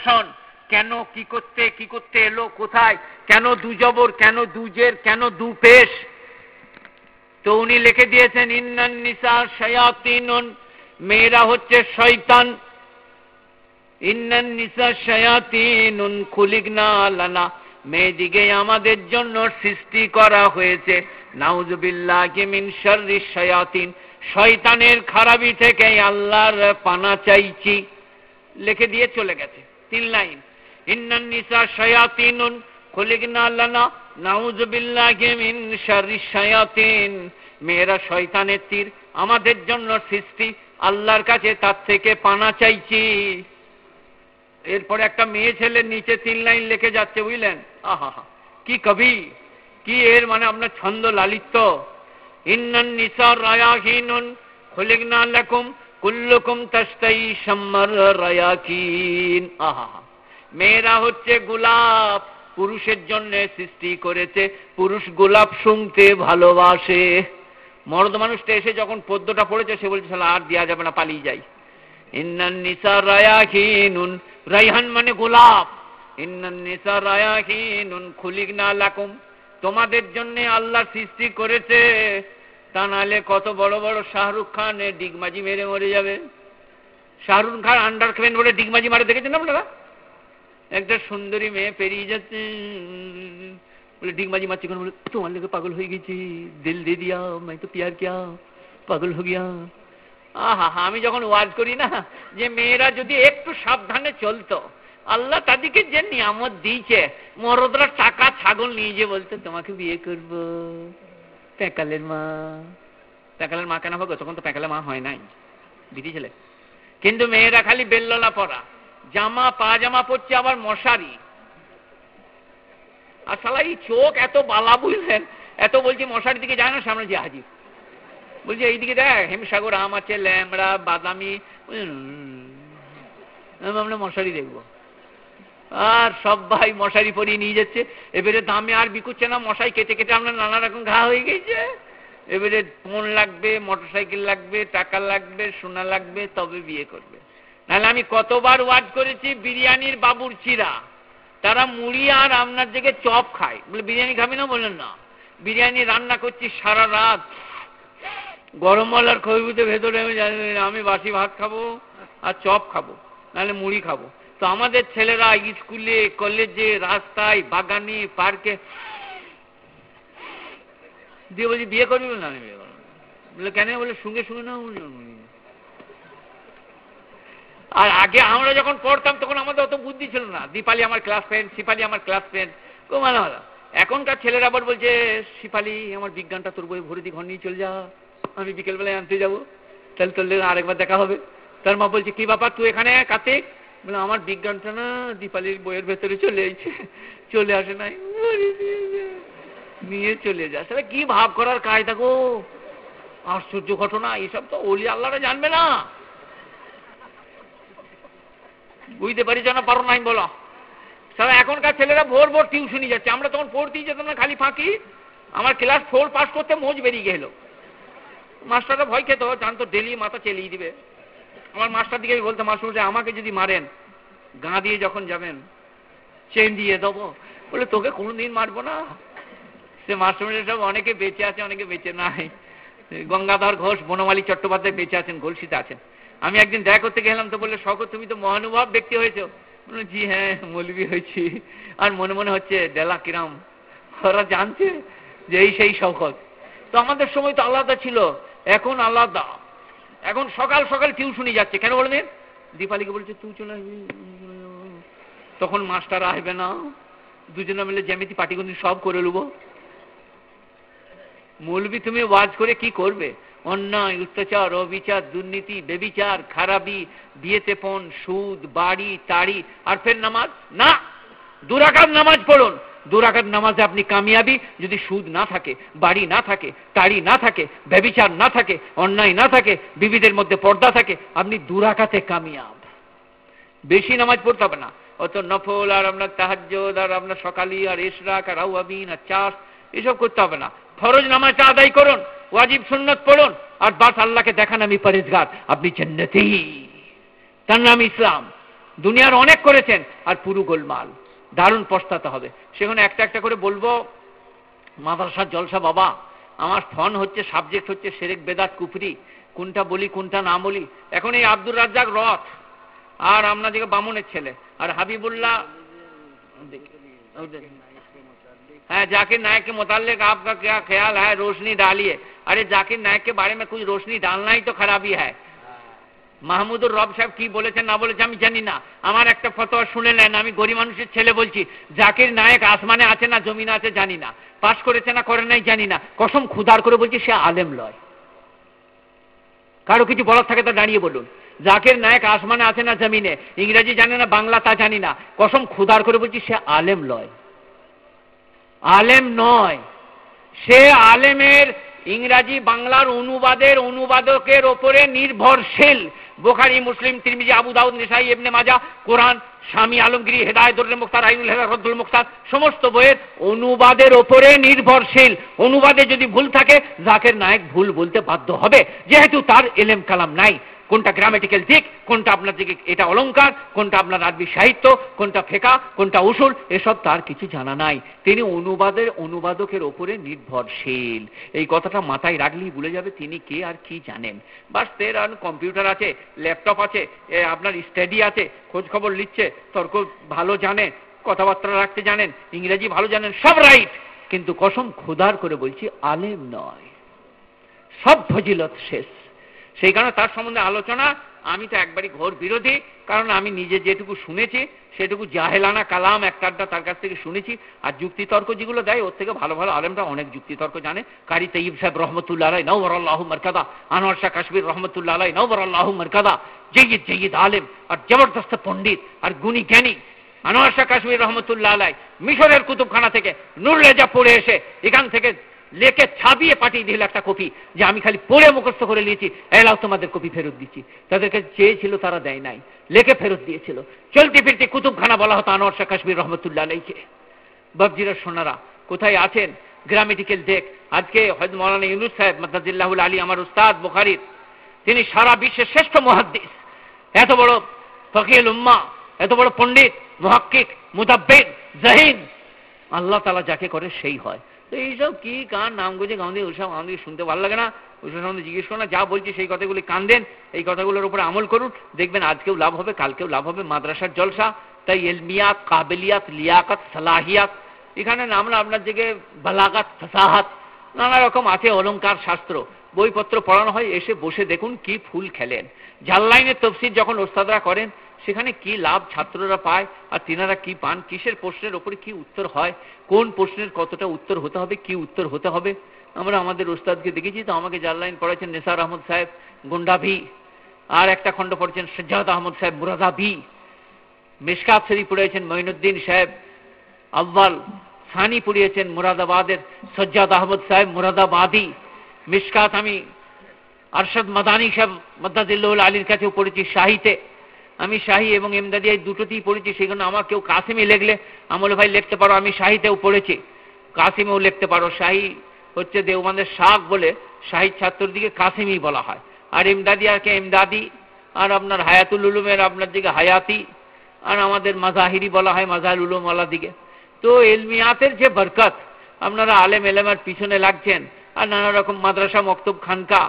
বিশ্লেষণ কেন, কি করতে কি করতে এলো, কোথায়? কেন দুজবর কেন দুজের কেন দু পেশ? তো উনি লিখে দিয়েছেন, ইন্নান নিসা শয়াতিনুন, মেয়েরা হচ্ছে শয়তান। ইন্নান নিসা শয়াতিনুন খুলিগনা লানা মেয়েদিকে আমাদের জন্য সৃষ্টি করা হয়েছে। নাউজুবিল্লাহি মিন শাররি শায়াতিন, শয়তানের খারাপি থেকে আল্লাহর পানা চাইছি। লিখে দিয়ে চলে গেছে। তিন লাইন। ইন্নান নিসা শায়াতিনুন খুলিগনা লানা নাউজুবিল্লাহি মিন শাররি শায়াতিন। মেয়েরা শয়তানের তীর, আমাদের জন্য সৃষ্টি, আল্লাহর কাছে তার থেকে পানা চাইছি। এরপরে একটা মেয়ে ছেলের নিচে তিন লাইন লিখে যাচ্ছে, বুঝলেন? আহা কি কবি? কি এর মানে আপনার ছন্দ লালিত্য ইন্নান নিসার রায়াহিনুন খুলিগনা লাকুম কুল্লুকুম তাস্তাই সাম্মার রায়াকিন। আহা মেয়েরা হচ্ছে গোলাপ, পুরুষের জন্য সৃষ্টি করেছে, পুরুষ গোলাপ শুনতে ভালোবাসে। মর্দ মানুষটা এসে যখন পদ্মটা পড়েছে, সে বলছে, শালা, আর দেওয়া যাবে না, পালিয়ে যাই। ইন্নান নিসা রায়াহিনুন রাইহান মানে গোলাপ। ইন্নান নিসা রায়াহিনুন খুলিগনা লাকুম। তোমাদের জন্য আল্লাহ সৃষ্টি করেছে তা নাহলে কত বড় বড় শাহরুখ খান ডিগমাজি মেরে মরে যাবে। শাহরুখ খান আন্ডার খেলেন বলে ডিগমাজি মারে দেখেছেন আপনারা? একটা সুন্দরী মেয়ে পেরিয়ে যাচ্ছে। বলে, ডিগমাজি মারছি কোনো? বলে, তোমার লোকে পাগল হয়ে গেছি। দিল দিয়ে দিয়া মাই তো পিয়ার কিয়া, পাগল হয়ে গিয়া। আহা, আমি যখন ওয়াজ করি না, যে মেয়েরা যদি একটু সাবধানে চলতো, আল্লাহ তাদেরকে যে নিয়ামত দিয়েছে, মরদরা টাকা ছাগল নিয়ে যে বলতে, তোমাকে বিয়ে করব। প্যাকালের মা। প্যাকালের মা কেন হবে? তখন তো প্যাকালের মা হয় নাই। বিধি ছেলে। কিন্তু মেয়েরা খালি বেল্ললা পরা। জামা, পাজামা পরছে আবার মশারি। আর শালা এই চোখ এত বালা বুঝলেন? এত বলছি মশারি দিকে যায় না, সামনে যে হাজির। বলছি, এইদিকে দেখ, হেমসাগর আম আছে ল্যামড়া বাদামি। মশারি দেখব। আর সব ভাই মশারি পরিয়ে নিয়ে যাচ্ছে। এবারে দামে আর বিকুচ্ছে না, মশাই কেটে কেটে আমরা নানা রকম ঘা হয়ে গেছে। এবারে ফোন লাগবে, মোটরসাইকেল লাগবে, টাকা লাগবে, সোনা লাগবে, তবে বিয়ে করবে। নাহলে আমি কতবার ওয়াজ করেছি, বিরিয়ানির বাবুর চিরা। তারা মুড়ি আর আপনার দিকে চপ খায়। বলে, বিরিয়ানি খাবি না? বললেন, না। বিরিয়ানি রান্না করছি সারা রাত। গরম মলার খবিতে ভেতরে আমি জানি আমি বাসি ভাত খাব আর চপ খাব, নাহলে মুড়ি খাব। তো আমাদের ছেলেরা স্কুলে, কলেজে, রাস্তায়, বাগানে, পার্কে। দিয়ে বলছি, বিয়ে করবি না বিয়ে বলে, কেন? বলে, সঙ্গে সঙ্গে না আর আগে আমরা যখন পড়তাম, তখন আমাদের অত বুদ্ধি ছিল না। দীপালি আমার ক্লাস ফ্রেন্ড শিপালি আমার ক্লাস ফ্রেন্ড খুব ভালো ভালো এখনকার ছেলেরা আবার বলছে, শিপালি, আমার বিজ্ঞানটা তোর বই ভরে দি ঘর নিয়ে চলে যা। আমি বিকেলবেলায় আনতে যাব। তাহলে তোর আরেকবার দেখা হবে। তার মা বলছে, কি ব্যাপার? তুই এখানে কার্তিক? বলে আমার বিজ্ঞানটা না দীপালির বইয়ের ভেতরে চলে এসেছে, চলে আসে নাই। নিয়ে চলে যায়। সেটা কি ভাব করার কায়দা গো? আশ্চর্য ঘটনা, এসব তো ওলি আল্লাহরা জানবে না। বুঝতে পারিস না, পারো নাই বলো। সারা এখনকার ছেলেরা ভোর ভোর টিউশনি যাচ্ছে। আমরা তখন পড়তেই যেতাম না, খালি ফাঁকি। আমার ক্লাস ফোর পাস করতে মোজ বেরিয়ে গেল। মাস্টাররা ভয় খেত, জানতো ডেলি মাথা চেলিয়ে দিবে। আমার মাস্টার দিকে বলতে মাস্টার আমাকে যদি মারেন গা দিয়ে যখন যাবেন চেন দিয়ে দেবো। বলে তোকে কোনোদিন মারবো না। সে মাস্টার সব অনেকে বেঁচে আছে অনেকে বেঁচে নাই। গঙ্গাধর ঘোষ বনমালী চট্টোপাধ্যায় বেঁচে আছেন গলসিতে আছেন। আমি একদিন দেখা করতে গেলাম তো বললে শখ তুমি তো মহানুভব ব্যক্তি হয়েছো। বললাম, জি হ্যাঁ মৌলবি হয়েছি। আর মনে মনে হচ্ছে ডেলা কিরাম ওরা জানছে যে এই সেই শকত তো আমাদের সময় তো আলাদা ছিল। এখন আলাদা। এখন সকাল সকাল টিউশনি যাচ্ছে। কেন বলবেন দীপালিকে বলছে, তুই চলে আসবি তখন মাস্টার আসবে না। দুজনে মিলে জ্যামিতি পাটিগণিত সব করে নেব মৌলবি তুমি ওয়াজ করে কি করবে? অন্যায়, অত্যাচার, অবিচার, দুর্নীতি, বেবিচার, খারাপি, বিয়েতে পণ, সুদ, বাড়ি, তাড়ি, আর ফের নামাজ? না! দুরাকাত নামাজ পড়ুন। দুরাকাত নামাজে আপনি কামিয়াবি, যদি সুদ না থাকে, বাড়ি না থাকে, তাড়ি না থাকে, ব্যবিচার না থাকে, অন্যায় না থাকে, বিবিদের মধ্যে পর্দা থাকে, আপনি দুরাকাতে কামিয়াব। বেশি নামাজ পড়তে হবে না। অত নফল, আর আপনার তাহাজ্জদ, আর আপনার সকালি, আর ইশরাক, আর আউয়াবিন, আর চাষ, এসব করতে হবে না। ফরজ নামাজটা আদায় করুন, ওয়াজিব সুন্নত পড়ুন, আর বাস আল্লাহকে দেখান, আমি পরেজগার, আপনি জান্নাতি। তার নাম ইসলাম। দুনিয়ার অনেক করেছেন, আর পুরো গোলমাল। দারুণ পস্তাতে হবে সেখানে একটা একটা করে বলবো মাদ্রাসার জলসা বাবা আমার ফন হচ্ছে সাবজেক্ট হচ্ছে সেরেক বেদাত কুফরি কোনটা বলি কোনটা না বলি এখন এই আব্দুর রাজ্জাক রথ আর আপনাদিকে বামুনের ছেলে আর হাবিবুল্লাহ है जाकिर नायक के मुतालिक आपका क्या ख्याल है रोशनी डालिए अरे जाकिर नायक के बारे में कुछ रोशनी डालना ही तो खराबी है মাহমুদুর রব সাহেব কি বলেছেন না বলেছে আমি জানি না। আমার একটা ফতোয়া শুনে নেন, আমি গরিব মানুষের ছেলে বলছি, জাকির নায়ক আসমানে আছে না জমিনে আছে জানি না। পাশ করেছে না করে নাই জানি না। কসম খুদার করে বলছি সে আলেম লয়। কারও কিছু বলার থাকে তা দাঁড়িয়ে বলুন। জাকির নায়ক আসমানে আছে না জমিনে, ইংরেজি জানে না, বাংলা তা জানি না। কসম খুদার করে বলছি সে আলেম লয়। আলেম নয়। সে আলেমের ইংরাজি বাংলার অনুবাদের অনুবাদকের ওপরে নির্ভরশীল। বোখারি, মুসলিম, তিরমিজি, আবু দাউদ, নিসাই এমনি মাজা, কোরআন স্বামী আলমগিরি হেদায়তুল মুক্তার আইনুল হেদা রদ্দুল মুক্তার সমস্ত বইয়ের অনুবাদের ওপরে নির্ভরশীল। অনুবাদে যদি ভুল থাকে, জাকের নায়ক ভুল বলতে বাধ্য হবে। যেহেতু তার এলেম কালাম নাই। কোনটা গ্রামেটিক্যাল দিক, কোনটা আপনার দিকে এটা অলঙ্কার কোনটা আপনার আরবি সাহিত্য, কোনটা ফেকা, কোনটা উসুল, এসব তার কিছু জানা নাই। তিনি অনুবাদের, অনুবাদকের ওপরে নির্ভরশীল। এই কথাটা মাথায় রাখলেই ভুলে যাবে তিনি কে আর কি জানেন। বাস, তের আর কম্পিউটার আছে, ল্যাপটপ আছে আপনার স্টাডি আছে, খোঁজ খবর নিচ্ছে, তর্ক ভালো জানে, কথাবার্তা রাখতে জানেন, ইংরেজি ভালো জানেন, সব রাইট। কিন্তু কসম খোদার করে বলছি, আলেম নয়। সব ফজিলত শেষ। সেই কারণে তার সম্বন্ধে আলোচনা, আমি তো একবারই ঘোর বিরোধী, কারণ আমি নিজে যেটুকু শুনেছি, সেটুকু জাহেলানা কালাম একটা আড্ডা তার কাছ থেকে শুনেছি, আর যুক্তিতর্ক যেগুলো দেয়, ওর থেকে ভালো ভালো আলেমরা অনেক যুক্তিতর্ক জানে। কারি তৈব সাহেব রহমতুল্লাহ আলাই নৌবর আল্লাহ মরকাদা, আনোয়ার শাহ কাশ্মীর রহমতুল্লাহ আলাই নৌবর আল্লাহ মরকাদা জয়িদ জয়িদ আলেম, আর জবরদস্ত পণ্ডিত, আর গুণী জ্ঞানী। আনোয়ার শাহ কাশ্মীর রহমতুল্লাহ আলাই মিশরের কুতুবখানা থেকে নুরলেজা পড়ে এসে এখান থেকে লেখে ছাপিয়ে পাঠিয়ে দিল একটা কপি, যে আমি খালি পড়ে মুখস্থ করে নিয়েছি। এলাও তোমাদের কপি ফেরত দিচ্ছি। তাদেরকে চেয়েছিল তারা দেয় নাই লেখে ফেরত দিয়েছিল। চলতে ফিরতে কুতুবখানা বলা হতো আনোয়ার শাহ কাশ্মীর রহমতুল্লাহ আলাইকে। বাবজিরা সোনারা, কোথায় আছেন? গ্রামেটিক্যাল দেখ। আজকে হয়তো মৌলানা ইউনুস সাহেব মাদাজিল্লাহুল আলী, আমার উস্তাদ বুখারির, তিনি সারা বিশ্বের শ্রেষ্ঠ মহাদ্দিস। এত বড় ফকিল উম্মা, এত বড় পণ্ডিত, মহাক্কিক মুদাব্বেদ জাহিন। আল্লাহ তালা যাকে করে সেই হয়। তো এইসব কি কার নাম গুজে গাঁধী ওইসব আমাদের শুনতে ভালো লাগে না? ওইসব সম্বন্ধে জিজ্ঞেস করো না, যা বলছি সেই কথাগুলি কান দেন, এই কথাগুলোর উপরে আমল করুন। দেখবেন আজকেও লাভ হবে, কালকেও লাভ হবে মাদ্রাসার জলসা। তাই এলমিয়াত কাবেলিয়াত, লিয়াকাত, সালাহিয়াত, এখানে নামলা আপনার দিকে বালাকাত ফসাহাত, নানা রকম আছে অলঙ্কার শাস্ত্র। বইপত্র পড়ানো হয়, এসে বসে দেখুন কি ফুল খেলেন। জাল্লাইনের তফসির যখন ওস্তাদরা করেন সেখানে কি লাভ ছাত্ররা পায় আর তিনারা কি পান? কিসের প্রশ্নের ওপরে কি উত্তর হয়? কোন প্রশ্নের কতটা উত্তর হতে হবে? কি উত্তর হতে হবে? আমরা আমাদের ওস্তাদকে দেখেছি তো, আমাকে জাল্লাইন পড়েছেন নেসার আহমদ সাহেব গুন্ডাভি আর একটা খণ্ড পড়েছেন সজ্জাদ আহমদ সাহেব মুরাদাভি মিসকাত শরীফ পড়েছেন মঈনুদ্দিন সাহেব, আব্বাল সানি পড়িয়েছেন মুরাদাবাদের সজ্জাদ আহমদ সাহেব, মুরাদাবাদী। মিসকাত আমি আরশদ মাদানী সাহেব মদ্দাদিল্লাহুল আলীর কাছেও পড়েছি শাহিতে। আমি শাহি এবং এমদাদিয়া দুটোতেই পড়েছি সেখানে আমার কেউ কাসিমে লেখলে আমল ভাই লিখতে পারো, আমি শাহিতেও পড়েছি। কাসিমেও লিখতে পারো। শাহি হচ্ছে দেওবানের শাক বলে শাহিদ ছাত্রর দিকে কাসিমই বলা হয়। আর ইমদাদিয়াকে এমদাদি, আর আপনার হায়াতুল উলুমের আপনার দিকে হায়াতি, আর আমাদের মাজাহিরি বলা হয় মাজাহির উলুমওয়ালার দিকে। তো এলমিয়াতের যে বরকত, আপনারা আলেম এলেমের পিছনে লাগছেন, আর নানা রকম মাদ্রাসা মক্তব খানকা,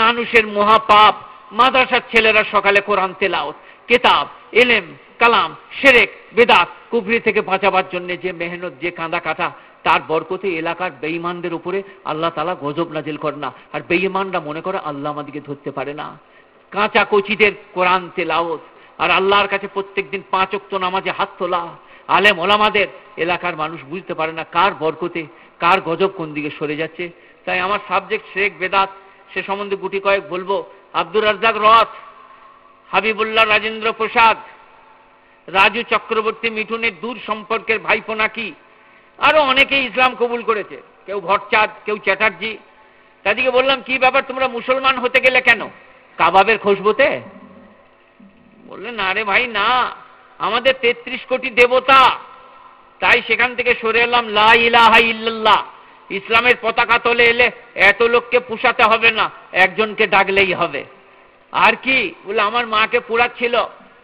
নানুষের মহাপাপ, মাদ্রাসার ছেলেরা সকালে কোরআন তেলাওত কেতাব এলেম কালাম সেরেক বেদাত কুবরি থেকে বাঁচাবার জন্য যে মেহনত, যে কাঁদা কাটা তার বরকতে এলাকার বেঈমানদের উপরে আল্লাহ তালা গজব নাজিল করে না। আর বেঈমানরা মনে করে আল্লাহ আমাদেরকে ধরতে পারে না। কাঁচা কচিদের কোরআন তেলাওত আর আল্লাহর কাছে প্রত্যেক দিন পাঁচ অক্ত নামাজে হাত তোলা। আলেম ওলামাদের এলাকার মানুষ বুঝতে পারে না কার বরকতে, কার গজব কোন দিকে সরে যাচ্ছে। তাই আমার সাবজেক্ট শেখ বেদাত, সে সম্বন্ধে গুটি কয়েক বলব। আব্দুর রাজ্জাক রথ হাবিবুল্লাহ রাজেন্দ্র প্রসাদ। রাজু চক্রবর্তী মিঠুনের দূর সম্পর্কের ভাইপো নাকি? আরও অনেকেই ইসলাম কবুল করেছে। কেউ ভট্টাচাঁদ কেউ চ্যাটার্জি। তাদেরকে বললাম, কি ব্যাপার, তোমরা মুসলমান হতে গেলে কেন? কাবাবের খুশবুতে বললেন, না রে ভাই, না। আমাদের তেত্রিশ কোটি দেবতা। তাই সেখান থেকে সরে এলাম, লা ইলাহা ইসলামের পতাকা তলে এলে এত লোককে পুষাতে হবে না। একজনকে ডাকলেই হবে। আর কি? বলে, আমার মাকে পুরাচ্ছিল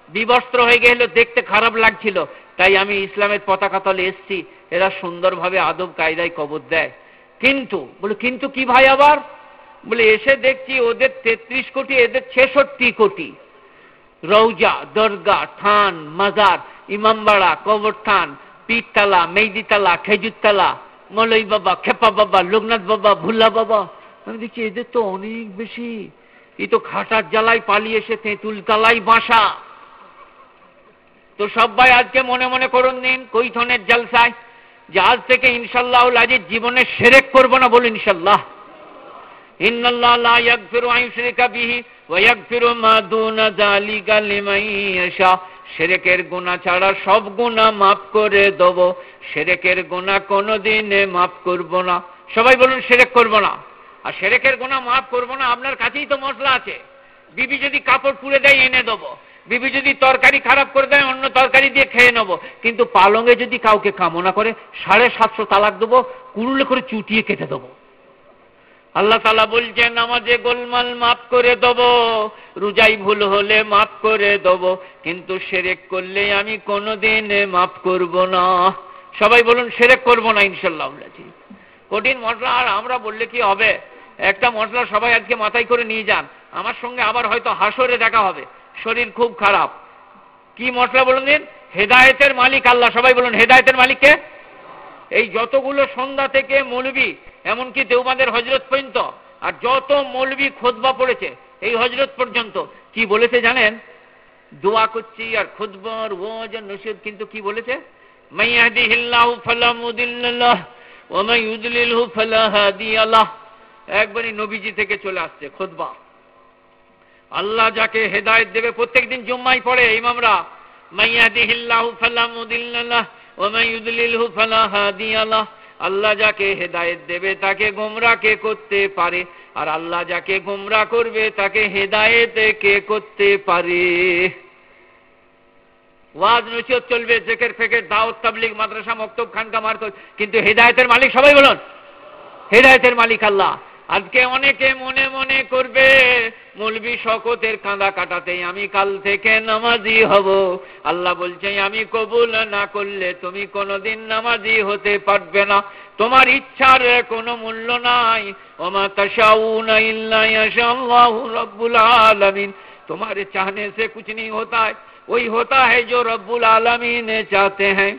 বিবস্ত্র হয়ে গেল দেখতে খারাপ লাগছিল। তাই আমি ইসলামের পতাকা তলে এসছি, এরা সুন্দরভাবে আদব কায়দায় কবর দেয়। কিন্তু, বলে, কিন্তু কি ভাই আবার? বলে, এসে দেখছি ওদের তেত্রিশ কোটি, এদের ছেষট্টি কোটি। রৌজা দরগা, থান, মাজার, ইমামবাড়া, কবরস্থান, পীরতলা, মেইদিতলা, খেজুরতলা মলই বাবা, খেপা বাবা, লোকনাথ বাবা ভুল্লা বাবা। আমি দেখছি এদের তো অনেক বেশি। এই তো খাটার জ্বালায় পালিয়ে এসে তেঁতুল তালাই বাসা। তো সবাই আজকে মনে মনে করুন দিন কৈথনের জলসায়, যে আজ থেকে ইনশাল্লাহ আজিজ জীবনে সেরেক করব না বলুন ইনশাল্লাহ। ইন্নাল্লাহ লা ইয়াগফিরু আন ইউশরিকা বিহি ওয়া ইয়াগফিরু মা দুনা যালিকা লিমান ইয়াশা। সেরেকের গুনাহ ছাড়া সব গুনাহ মাফ করে দেব। সেরেকের গুনাহ কোনোদিন মাফ করব না। সবাই বলুন সেরেক করব না। আর সেরেকের গোনা মাফ করব না, আপনার কাছেই তো মশলা আছে। বিবি যদি কাপড় পুড়ে দেয়, এনে দেবো। বিবি যদি তরকারি খারাপ করে দেয়, অন্য তরকারি দিয়ে খেয়ে নেব। কিন্তু পালঙ্গে যদি কাউকে কামনা করে, সাড়ে সাতশো তালাক দেবো, কুড়ুলে করে চুটিয়ে কেটে দেবো। আল্লাহ তালা বলছেন আমাদের গোলমাল মাফ করে দেব, রুজাই ভুল হলে মাফ করে দেব, কিন্তু সেরেক করলে আমি কোনোদিন মাফ করব না। সবাই বলুন, সেরেক করব না ইনশাল্লাহ কঠিন মশলা, আর আমরা বললে কি হবে? একটা মশলা সবাই আজকে মাথায় করে নিয়ে যান। আমার সঙ্গে আবার হয়তো হাসরে দেখা হবে। শরীর খুব খারাপ। কি মশলা বলুন দিন? হেদায়েতের মালিক আল্লাহ। সবাই বলুন, হেদায়েতের মালিককে এই যতগুলো সন্ধ্যা থেকে মৌলবী, এমনকি দেওবাদের হজরত পর্যন্ত, আর যত মৌলবী খোদবা পড়েছে, এই হজরত পর্যন্ত, কি বলেছে জানেন? দোয়া করছি আর খুদবার ওয়াজ আর নসিহত কিন্তু কি বলেছে? মাইয়াহদিহিল্লাহু ফালা মুদিল্লাহ ওয়া মাই ইউদলিলহু ফালা হাদিয়ালাহ একবারই নবীজি থেকে চলে আসছে খুদবা। আল্লাহ যাকে হেদায়েত দেবে, প্রত্যেকদিন জুম্মাই পড়ে ইমামরা মাইয়াহদিহিল্লাহু ফালা মুদিল্লাহ ওয়া মাই ইউদলিলহু ফালা হাদিয়ালাহ। আল্লাহ যাকে হেদায়েত দেবে তাকে গোমরা কে করতে পারে, আর আল্লাহ যাকে গোমরা করবে তাকে হেদায়েত কে করতে পারে। ওয়াজ, নসিহত চলবে, জেকের, ফেকের, দাওয়াত, তাবলিগ, মাদ্রাসা, মক্তব, খানকা মার্ক কিন্তু হেদায়েতের মালিক সবাই বলুন, হেদায়েতের মালিক আল্লাহ। আজকে অনেকে মনে মনে করবে মলবি শকতের কাঁদা কাটাতে আমি কাল থেকে নামাজি হব আল্লাহ বলছে আমি কবুল না করলে তুমি কোনোদিন নামাজি হতে পারবে না তোমার ইচ্ছার কোনো মূল্য নাই ওমা তাশাউনা ইল্লা ইয়াশাল্লাহু রাব্বুল আলামিন तुम्हारे चाहने से कुछ नहीं होता है वही होता है जो रब्बुल आलमीन चाहते हैं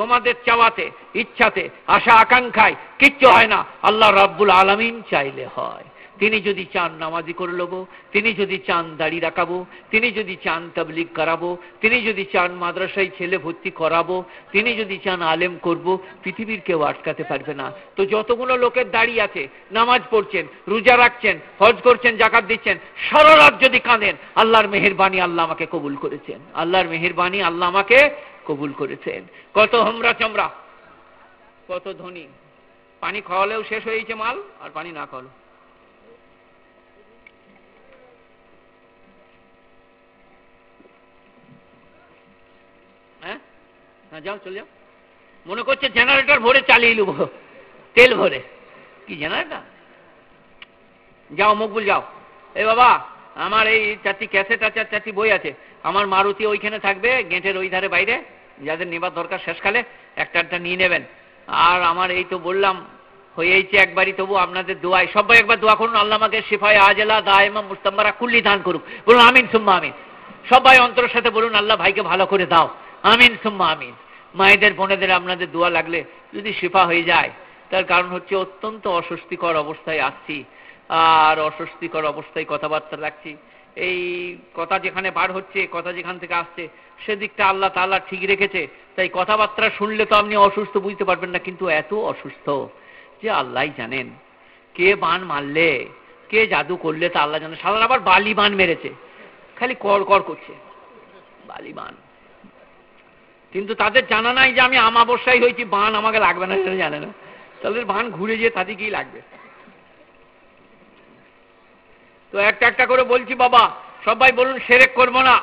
তোমাদের চাওয়াতে, ইচ্ছাতে, আশা আকাঙ্ক্ষায় কিচ্ছু হয় না। আল্লাহ রাব্বুল আলমিন চাইলে হয়। তিনি যদি চান নামাজি করে লোবো, তিনি যদি চান দাড়ি রাখাবো, তিনি যদি চান তাবলিগ করাবো, তিনি যদি চান মাদ্রাসায় ছেলে ভর্তি করাবো, তিনি যদি চান আলেম করব, পৃথিবীর কেউ আটকাতে পারবে না। তো যতগুলো লোকের দাড়ি আছে, নামাজ পড়ছেন, রোজা রাখছেন, হজ করছেন, জাকাত দিচ্ছেন, সারা রাত যদি কাঁদেন, আল্লাহর মেহেরবানি আল্লাহ আমাকে কবুল করেছেন। আল্লাহর মেহেরবানি আল্লাহ আমাকে কবুল করেছেন। কত হমরা চমরা, কত ধনী। পানি খাওয়ালেও শেষ হয়েছে মাল, আর পানি না খাওয়ালো হ্যাঁ? হ্যাঁ যাও, চলে যাও। মনে করছে জেনারেটর ভরে চালিয়ে নেব, তেল ভরে। কি জেনারেটর? যাও মকবুল যাও। এ বাবা আমার এই চারটি ক্যাসেট আছে আর চারটি বই আছে। আমার মারুতি ওইখানে থাকবে, গেটের ওই ধারে বাইরে। যাদের নেবার দরকার শেষকালে একটা একটা নিয়ে নেবেন। আর আমার এই তো বললাম, হয়েইছে একবারই, তবু আপনাদের দোয়াই সবাই একবার দোয়া করুন, আল্লাহ আমাকে শিফায় আজেলা, দায়মা মুস্তাম্বারা কুল্লি দান করুক। বলুন, আমিন, সুম্মা, আমিন। সবাই অন্তরের সাথে বলুন, আল্লাহ ভাইকে ভালো করে দাও। আমিন, সুম্মা, আমিন। মায়েদের, বোনেদের আপনাদের দোয়া লাগলে যদি শিফা হয়ে যায়, তার কারণ হচ্ছে অত্যন্ত অস্বস্তিকর অবস্থায় আসছি আর অস্বস্তিকর অবস্থায় কথাবার্তা রাখছি। এই কথা যেখানে বার হচ্ছে কথা যেখান থেকে আসছে, সেদিকটা আল্লাহ তাল্লাহ ঠিক রেখেছে। তাই কথাবার্তা শুনলে তো আপনি অসুস্থ বুঝতে পারবেন না, কিন্তু এত অসুস্থ যে আল্লাহ জানেন। কে বান মারলে, কে জাদু করলে তা আল্লাহ জানে। সাধারণ আবার বালি বান মেরেছে। খালি কর কর করছে। বালি বান কিন্তু তাদের জানা নাই যে আমি আমাবস্যায় হয়েছি, বান আমাকে লাগবে না সেটা জানে না। তাদের বান ঘুরে যেয়ে তাদেরকেই লাগবে। তো একটা একটা করে বলছি বাবা সবাই বলুন সেরেক করব না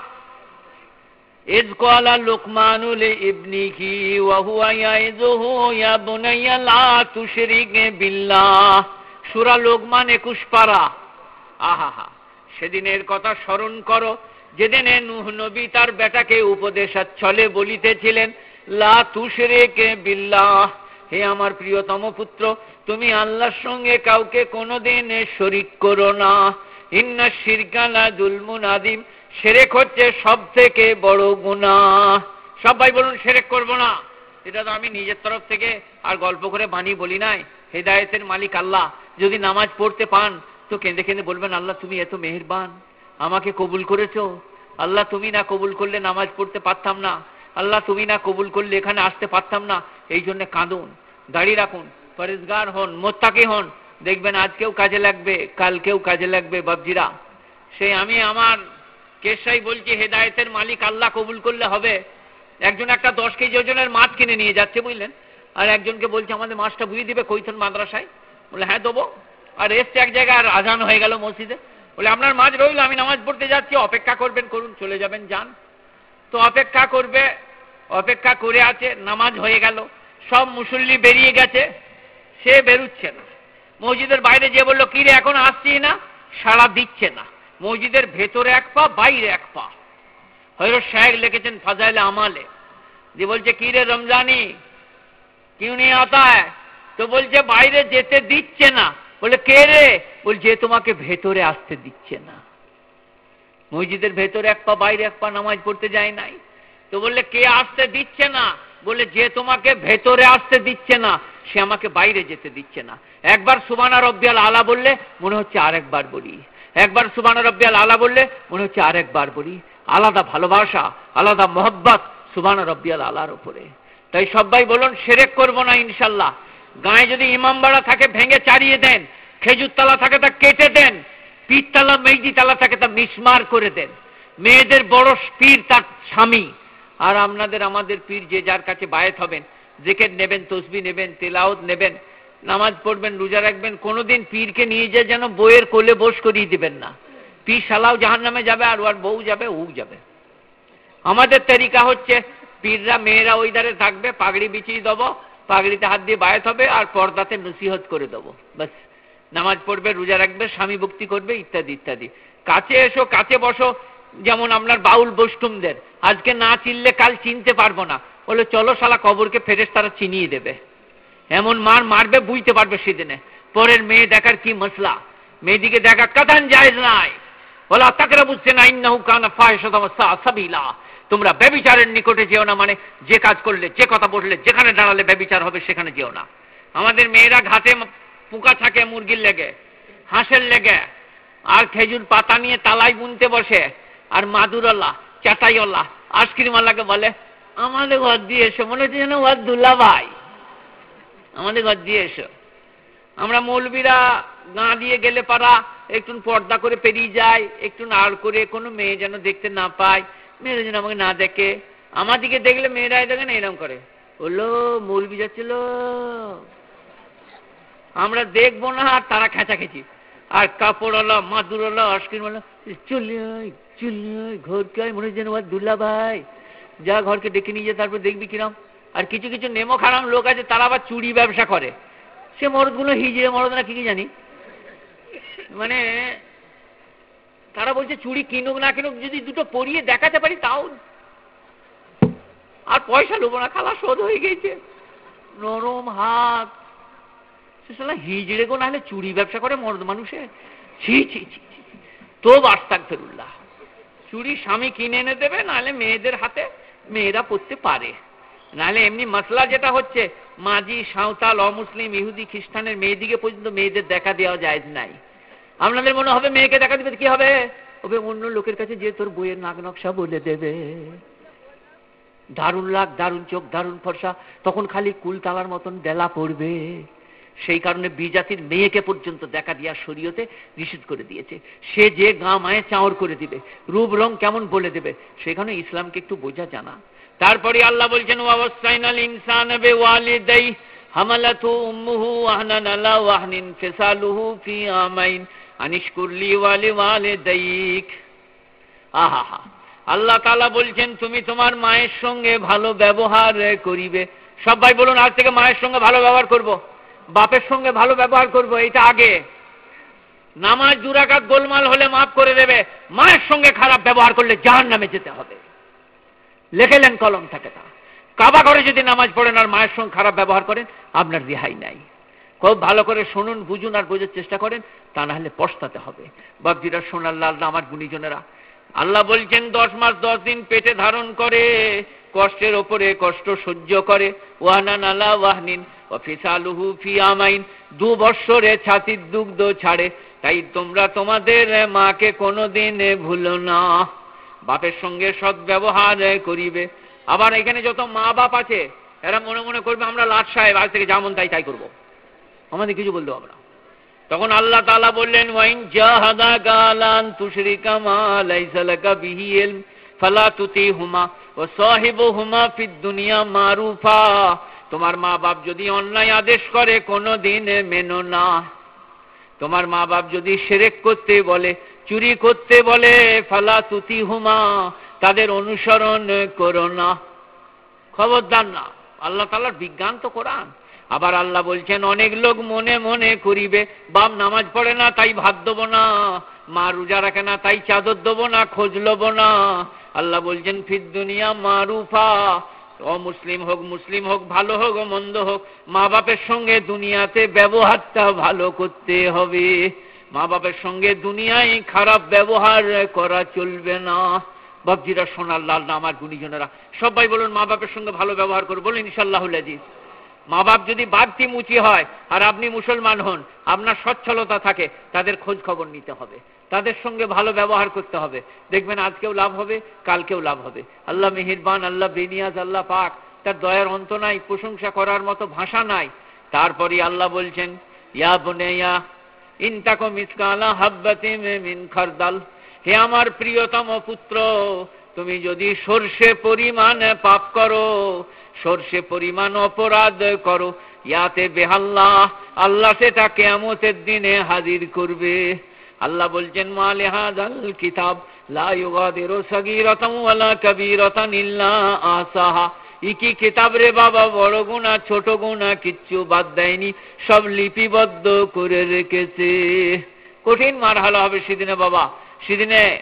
إذ قال لقمان لابنه وهو يعظه يا بني لا تشرك بالله সূরা লোকমান 21 পারা আহা হা সেদিনের কথা স্মরণ করো যেদিনে নুহ নবী তার বেটাকে উপদেশার ছলে বলিতেছিলেন লা তুষরে কে বিল্লাহ হে আমার প্রিয়তম পুত্র তুমি আল্লাহর সঙ্গে কাউকে কোনোদিন শরিক করো না ইন্না শিরকানা দুলমুন আদিম সেরেক হচ্ছে সব থেকে বড় গুণা সবাই বলুন, সেরেক করব না। এটা তো আমি নিজের তরফ থেকে আর গল্প করে বানিয়ে বলি নাই। হেদায়তের মালিক আল্লাহ। যদি নামাজ পড়তে পান, তো কেঁদে কেঁদে বলবেন, আল্লাহ, তুমি এত মেহেরবান। আমাকে কবুল করেছ? আল্লাহ, তুমি না কবুল করলে নামাজ পড়তে পারতাম না। আল্লাহ, তুমি না কবুল করলে এখানে আসতে পারতাম না। এই জন্য কাঁদুন। দাঁড়িয়ে রাখুন। পরেশগার হন, মোত্তাকি হন। দেখবেন আজকেও কাজে লাগবে কালকেও কাজে লাগবে বাবজিরা সেই আমি আমার কেশাই বলছি, হেদায়তের মালিক আল্লাহ কবুল করলে হবে। একজন একটা দশ কেজি ওজনের মাছ কিনে নিয়ে যাচ্ছে, বুঝলেন? আর একজনকে বলছে, আমাদের মাছটা বুঝিয়ে দিবে কৈথন মাদ্রাসায়। বলে হ্যাঁ দেবো। আর এসছে এক জায়গায় আর আজান হয়ে গেল মসজিদে। বলে, আপনার মাছ রইল, আমি নামাজ পড়তে যাচ্ছি, অপেক্ষা করবেন, করুন, চলে যাবেন, যান। তো অপেক্ষা করবে, অপেক্ষা করে আছে, নামাজ হয়ে গেল। সব মুসল্লি বেরিয়ে গেছে, সে বেরুচ্ছে না। মসজিদের বাইরে যে বলল কিরে এখন আসছি না? সাড়া দিচ্ছে না। মসজিদের ভেতরে এক পা, বাইরে এক পা। হয়তো শাহেক লিখেছেন ফাজাইলে আমালে। যে বলছে কিরে রমজানি? কিউ নিয়ে আতা তো বলছে, বাইরে যেতে দিচ্ছে না। বলে কে রে? বলছে তোমাকে ভেতরে আসতে দিচ্ছে না। মসজিদের ভেতরে এক পা, বাইরে এক পা নামাজ পড়তে যায় নাই। তো বললে, কে আসতে দিচ্ছে না? বলে যে তোমাকে ভেতরে আসতে দিচ্ছে না সে আমাকে বাইরে যেতে দিচ্ছে না। একবার সুবানা রব্বিয়াল আলা বললে মনে হচ্ছে আরেকবার বলি। একবার সুবানা রব্বিয়াল আলা বললে মনে হচ্ছে আরেকবার বলি। আলাদা ভালোবাসা, আলাদা মোহব্বত সুবানা রব্বিয়াল আলার ওপরে তাই সবাই বলুন, সেরেক করব না ইনশাল্লাহ। গায়ে যদি ইমামবাড়া থাকে, ভেঙে চারিয়ে দেন। খেজুর তালা থাকে তা কেটে দেন। পীরতলা মেঘদি তালা থাকে তা মিসমার করে দেন। মেয়েদের বড় পীর তার স্বামী। আর আপনাদের, আমাদের পীর যে যার কাছে বায়েত হবেন জেকেট নেবেন, তসবি নেবেন তেলাওত নেবেন, নামাজ পড়বেন, রোজা রাখবেন, কোনোদিন পীরকে নিয়ে যে যেন বইয়ের কোলে বোস করিয়ে দিবেন না। পীর শালাও জাহান নামে যাবে আর ওর বউ যাবে, ও যাবে। আমাদের তরিকা হচ্ছে, পীররা, মেয়েরা ওই ধারে থাকবে, পাগড়ি বিছিয়ে দেবো, পাগড়িতে হাত দিয়ে বায়াত হবে আর পর্দাতে নসিহত করে দেবো বাস নামাজ পড়বে, রোজা রাখবে, স্বামী ভক্তি করবে, ইত্যাদি ইত্যাদি। কাছে এসো, কাছে বসো, যেমন আপনার বাউল বৈষ্ণবদের। আজকে না চিনলে কাল চিনতে পারব না। বলে, চলো শালা কবরকে ফেরেস তারা চিনিয়ে দেবে। এমন মার মারবে, বুঝতে পারবে সেদিনে। পরের মেয়ে দেখার কি মশলা? মেয়েদিকে দেখা কাতান যায় নাই। বলা তাকরা বুঝছে না, ইন্নাহু কানা ফাহিশাতাম তোমরা ব্যবিচারের নিকটে যেও না মানে যে কাজ করলে, যে কথা বললে, যেখানে দাঁড়ালে ব্যবিচার হবে, সেখানে যেও না। আমাদের মেয়েরা ঘাটে পোকা থাকে মুরগির লেগে, হাঁসের লেগে, আর খেজুর পাতা নিয়ে তালাই বুনতে বসে, আর মাদুরল্লাহ চাটাইওয়াল্লাহ আইসক্রিমওয়ালাকে বলে আমাদের ঘর দিয়ে এসো। মনে হচ্ছে যেন ঘর দুল্লা ভাই আমাদের ঘর দিয়ে এসো। আমরা মৌলবীরা গা দিয়ে গেলে পারা একটু পর্দা করে পেরিয়ে যায় একটু নাড় করে কোনো মেয়ে যেন দেখতে না পায়। মেয়েরা যেন আমাকে না দেখে। আমার দিকে দেখলে মেয়েরা দেখেন এরকম করে। বলল, মৌলবি যাচ্ছিল। আমরা দেখব না, আর তারা খেঁচাখেঁচি। আর কাপড় আলা মাদুর আলা আইসক্রিম আলা চলে চলে ঘরকে আয় মনে যেন দুল্লা ভাই যা ঘরকে ডেকে নিয়ে যায়, তারপর দেখবি কিরম। আর কিছু কিছু নেমো খারাপ লোক আছে, তারা আবার চুরি ব্যবসা করে। সে মরদগুলো হিজড়ে মরদ না কি কি জানি? মানে তারা বলছে চুড়ি কিনুক না কিনুক, যদি দুটো পরিয়ে দেখাতে পারি তাও আর পয়সা নেব না, খালা শোধ হয়ে গেছে। নরম হাত। সেটা হিজড়ে গো, নাহলে চুরি ব্যবসা করে মরদ মানুষে। ছি ছি ছি তো বাস্তাক ফেরুল্লাহ চুরি স্বামী কিনে এনে দেবে, নাহলে মেয়েদের হাতে মেয়েরা পড়তে পারে। নাহলে এমনি মশলা যেটা হচ্ছে মাঝি সাঁওতাল, অমুসলিম, ইহুদি, খ্রিস্টানের মেয়েদিকে পর্যন্ত মেয়েদের দেখা দেওয়া যায় নাই। আপনাদের মনে হবে মেয়েকে দেখা দেবে কি হবে? ওবে অন্য লোকের কাছে যে তোর বইয়ের নাক নকশা বলে দেবে। দারুণ লাগ, দারুণ চোখ, দারুণ ফর্সা, তখন খালি কুলতালার মতন ডেলা পড়বে। সেই কারণে বিজাতির মেয়েকে পর্যন্ত দেখা দিয়া শরীয়তে নিষেধ করে দিয়েছে। সে যে গা মায়ে চাঁর করে দিবে, রূপ, রং কেমন বলে দেবে, সেখানে ইসলামকে একটু বোঝা জানা। তারপরে আল্লাহ বলছেন ওয়াসাইনাল ইনসান বে ওয়ালিদাই হামালাতু উম্মুহু ওয়াহনান আলা ওয়াহনিন ফিসালুহু ফি আমাইন আনিশকুরলি ওয়ালি ওয়ালিদাইক। আহা আল্লাহ তাআলা বলছেন, তুমি তোমার মায়ের সঙ্গে ভালো ব্যবহার করিবে। সবাই বলুন, আজ থেকে মায়ের সঙ্গে ভালো ব্যবহার করব? বাপের সঙ্গে ভালো ব্যবহার করব এটা আগে। নামাজ দুরাকাত গোলমাল হলে মাফ করে দেবে। মায়ের সঙ্গে খারাপ ব্যবহার করলে জাহান নামে যেতে হবে। লেখেলেন কলম থাকে তা। কাবা ঘরে যদি নামাজ পড়েন আর মায়ের সঙ্গে খারাপ ব্যবহার করেন, আপনার রেহাই নাই। খুব ভালো করে শুনুন, বুঝুন আর বোঝার চেষ্টা করেন, তা না হলে পস্তাতে হবে। বাবজিরা সোনার লাল আমার গুণীজনেরা। আল্লাহ বলছেন, দশ মাস দশ দিন পেটে ধারণ করে, কষ্টের ওপরে কষ্ট সহ্য করে। ওয়াহানান আল্লাহ ওয়াহনিন অফিসালুহু ফি আমাইন দু বৎসরে ছাতির দুগ্ধ ছাড়ে। তাই তোমরা তোমাদের মাকে কোনোদিন ভুলো না। বাপের সঙ্গে সৎ ব্যবহার করিবে। আবার এখানে যত মা বাপ আছে, এরা মনে মনে করবে, আমরা লাট সাহেব, আজ থেকে যেমন তাই তাই করব। আমাদের কিছু বলতে না। তখন আল্লাহ তালা বললেন, ওয়াইন জাহাদা গালান তুশরিকা মা লাইসালাকা বিহি ইলম হুমা ও সাহিব হুমা ফিদ দুনিয়া মারুফা। তোমার মা বাপ যদি অন্যায় আদেশ করে কোনো দিন মেনো না। তোমার মা বাপ যদি সেরেক করতে বলে, চুরি করতে বলে, ফালা তুতি হুমা তাদের অনুসরণ করো না। খবরদার না। আল্লাহ তালার বিজ্ঞান তো কোরআন। আবার আল্লাহ বলছেন, অনেক লোক মনে মনে করিবে, বাপ নামাজ পড়ে না, তাই ভাত দেবো না। মা রোজা রাখে না, তাই চাদর দেবো না, খোঁজ লবো না। আল্লাহ বলছেন ফির দুনিয়া মারুফা। অমুসলিম হোক, মুসলিম হোক, ভালো হোক ও মন্দ হোক, মা বাপের সঙ্গে দুনিয়াতে ব্যবহারটা ভালো করতে হবে। মা বাপের সঙ্গে দুনিয়ায় খারাপ ব্যবহার করা চলবে না। বাবজিরা সোনার, লাল না, আমার গুণীজনেরা। সবাই বলুন, মা বাপের সঙ্গে ভালো ব্যবহার করব বলুন ইনশাল্লাহ আজিজ। মা বাপ যদি বাড়তি মুচি হয়, আর আপনি মুসলমান হন, আপনার সচ্ছলতা থাকে, তাদের খোঁজ খবর নিতে হবে। তাদের সঙ্গে ভালো ব্যবহার করতে হবে। দেখবেন আজকেও লাভ হবে, কালকেও লাভ হবে। আল্লাহ মেহিরবান, আল্লাহ বেনিয়াজ, আল্লাহ পাক, তার দয়ার অন্ত নাই, প্রশংসা করার মতো ভাষা নাই। তারপরই আল্লাহ বলছেন, ইয়া বনেয়া ইনতাকো মিসকালা হাব্বাতি মিন খারদাল। হে আমার প্রিয়তম পুত্র, তুমি যদি সর্ষে পরিমাণ পাপ করো, সর্ষে পরিমাণ অপরাধ করো, ইয়াতে বেহাল্লাহ, আল্লাহ সেটা কেমতের দিনে হাজির করবে। আল্লাহ বলছেন কিতাব ইকি কিতাব রে বাবা, বড় গুণা ছোট গুণা কিচ্ছু বাদ দেয়নি, সব লিপিবদ্ধ করে রেখেছে। কঠিন মার মারহালা হবে সেদিনে বাবা। সেদিনে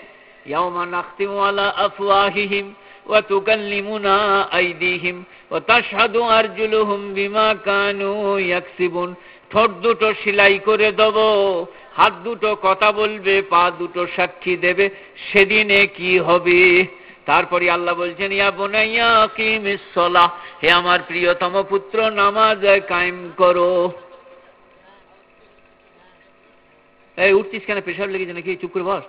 বিমা কানু ঠোঁট দুটো সেলাই করে দেব। হাত দুটো কথা বলবে, পা দুটো সাক্ষী দেবে, সেদিনে কি হবে? তারপরে আল্লাহ বলছেন, ইয়া বোনাইয়া কিমিস সলাহ, হে আমার প্রিয়তম পুত্র, নামাজ কায়েম করো। এই, উঠছিস কেন? পেশাব লেগেছে নাকি? চুপ করে বস।